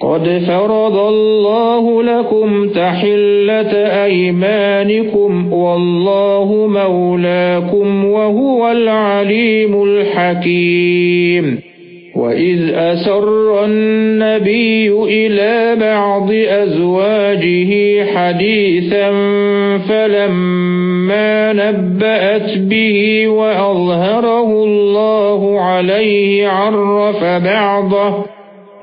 قد فرض الله لكم تحلة أيمانكم والله مولاكم وهو العليم الحكيم. وَإِذْ أَسَرَّ النَّبِيُّ إِلَى بَعْضِ أَزْوَاجِهِ حَدِيثًا فَلَمَّا نَبَّأَتْ بِهِ وَأَظْهَرَهُ اللَّهُ عَلَيْهِ عَرَّفَ بَعْضَهُ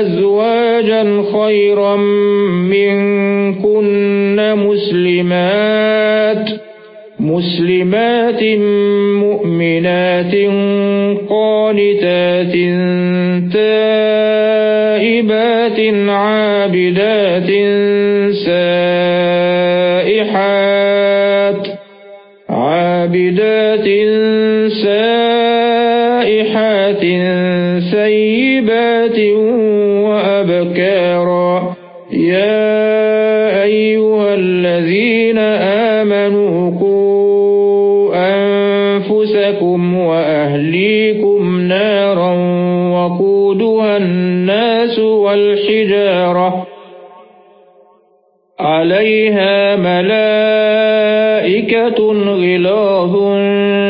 أَزْوَاجًا خَيْرًا مِنكُنَّ مُسْلِمَاتٍ مُسْلِمَاتٍ مُؤْمِنَاتٍ قَانِتَاتٍ تَائِبَاتٍ عَابِدَاتٍ سَائِحَاتٍ عَابِدَاتٍ سَائِحَاتٍ ثَيِّبَاتٍ وَأَبْكَارًا. يَا أَيُّهَا الَّذِينَ آمَنُوا قُوا أَنفُسَكُمْ وَأَهْلِيكُمْ نَارًا وَقُودُهَا النَّاسُ وَالْحِجَارَةُ. عَلَيْهَا مَلَائِكَةٌ غِلَاظٌ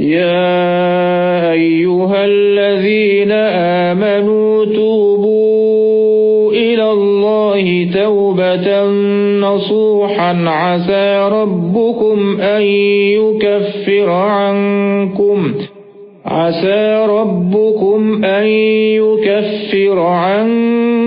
يَا أَيُّهَا الَّذِينَ آمَنُوا تُوبُوا إِلَى اللَّهِ تَوْبَةً نَّصُوحًا. عَسَى رَبُّكُمْ أَن يُكَفِّرَ عَنكُمْ. عَسَى رَبُّكُمْ أَن يُكَفِّرَ عَنكُمْ.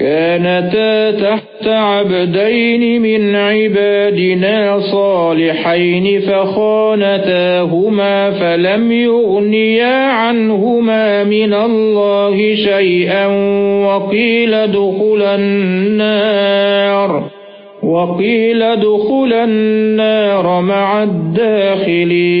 كانتا تحت عبدين من عبادنا صالحين فخانتاهما فلم يغنيا عنهما من الله شيئا وقيل دخلا النار وقيل ادخل النار مع الداخلين